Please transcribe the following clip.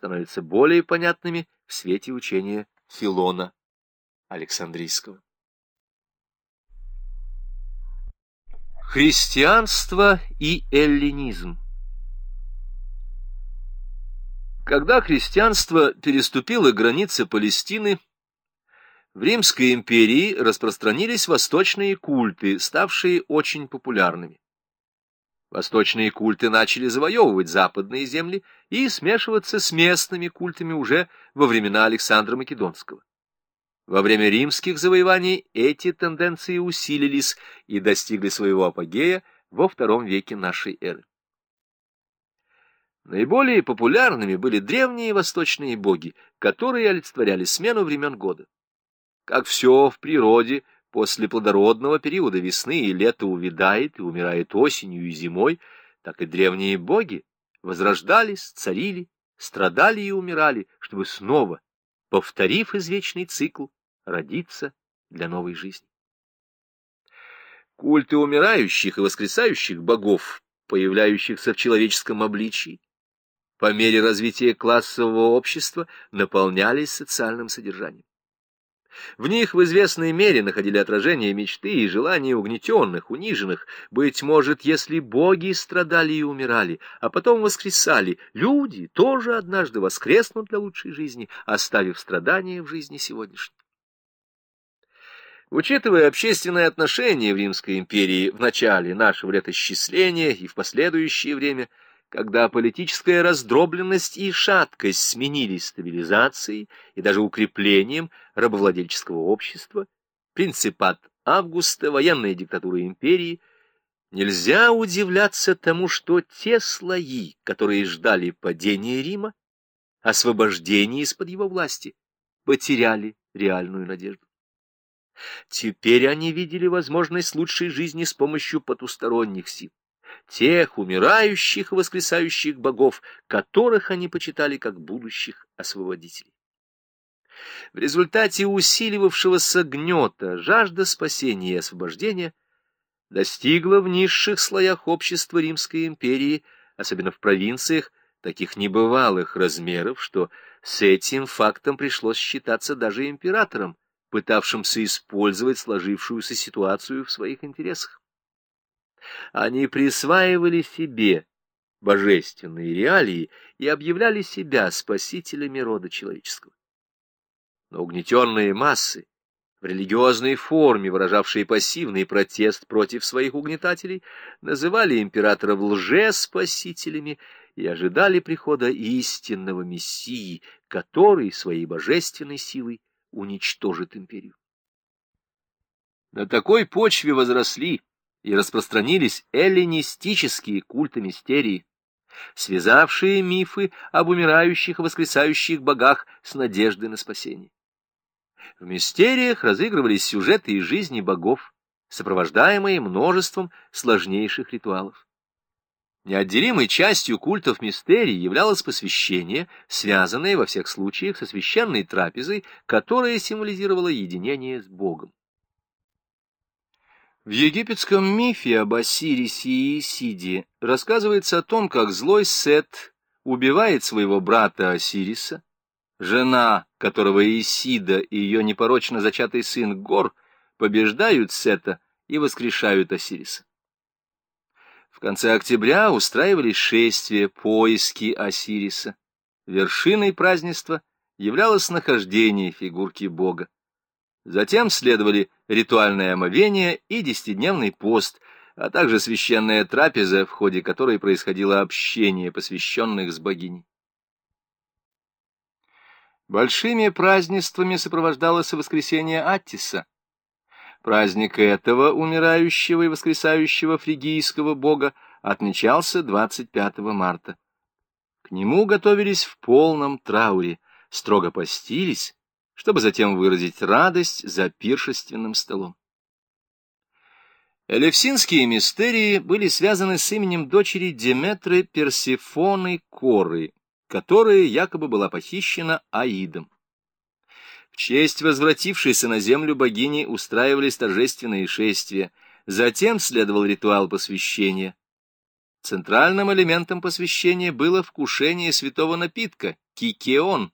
становятся более понятными в свете учения Филона Александрийского. Христианство и эллинизм Когда христианство переступило границы Палестины, в Римской империи распространились восточные культы, ставшие очень популярными. Восточные культы начали завоевывать западные земли и смешиваться с местными культами уже во времена Александра Македонского. Во время римских завоеваний эти тенденции усилились и достигли своего апогея во втором веке нашей эры. Наиболее популярными были древние восточные боги, которые олицетворяли смену времен года. Как все в природе, после плодородного периода весны и лета увядает и умирает осенью и зимой, так и древние боги возрождались, царили, страдали и умирали, чтобы снова, повторив извечный цикл, родиться для новой жизни. Культы умирающих и воскресающих богов, появляющихся в человеческом обличии, по мере развития классового общества наполнялись социальным содержанием. В них в известной мере находили отражение мечты и желания угнетенных, униженных. Быть может, если боги страдали и умирали, а потом воскресали, люди тоже однажды воскреснут для лучшей жизни, оставив страдания в жизни сегодняшней. Учитывая общественные отношения в Римской империи в начале нашего летосчисления и в последующее время, когда политическая раздробленность и шаткость сменились стабилизацией и даже укреплением рабовладельческого общества, принципат Августа, военная диктатура империи, нельзя удивляться тому, что те слои, которые ждали падения Рима, освобождения из-под его власти, потеряли реальную надежду. Теперь они видели возможность лучшей жизни с помощью потусторонних сил тех умирающих и воскресающих богов, которых они почитали как будущих освободителей. В результате усиливавшегося гнета жажда спасения и освобождения достигла в низших слоях общества Римской империи, особенно в провинциях, таких небывалых размеров, что с этим фактом пришлось считаться даже императором, пытавшимся использовать сложившуюся ситуацию в своих интересах. Они присваивали себе божественные реалии и объявляли себя спасителями рода человеческого. Но угнетенные массы, в религиозной форме выражавшие пассивный протест против своих угнетателей, называли императоров лжеспасителями и ожидали прихода истинного Мессии, который своей божественной силой уничтожит империю. На такой почве возросли и распространились эллинистические культы мистерии, связавшие мифы об умирающих и воскресающих богах с надеждой на спасение. В мистериях разыгрывались сюжеты из жизни богов, сопровождаемые множеством сложнейших ритуалов. Неотделимой частью культов мистерий являлось посвящение, связанное во всех случаях со священной трапезой, которая символизировала единение с Богом. В египетском мифе об Осирисе и Исиде рассказывается о том, как злой Сет убивает своего брата Осириса, жена которого Исида и ее непорочно зачатый сын Гор побеждают Сета и воскрешают Осириса. В конце октября устраивались шествия, поиски Осириса. Вершиной празднества являлось нахождение фигурки бога. Затем следовали ритуальное омовение и десятидневный пост, а также священная трапеза, в ходе которой происходило общение посвященных с богиней. Большими празднествами сопровождалось воскресение Аттиса. Праздник этого умирающего и воскресающего фригийского бога отмечался 25 марта. К нему готовились в полном трауре, строго постились, чтобы затем выразить радость за пиршественным столом. Элевсинские мистерии были связаны с именем дочери Деметры Персифоны Коры, которая якобы была похищена Аидом. В честь возвратившейся на землю богини устраивались торжественные шествия, затем следовал ритуал посвящения. Центральным элементом посвящения было вкушение святого напитка — кикеон,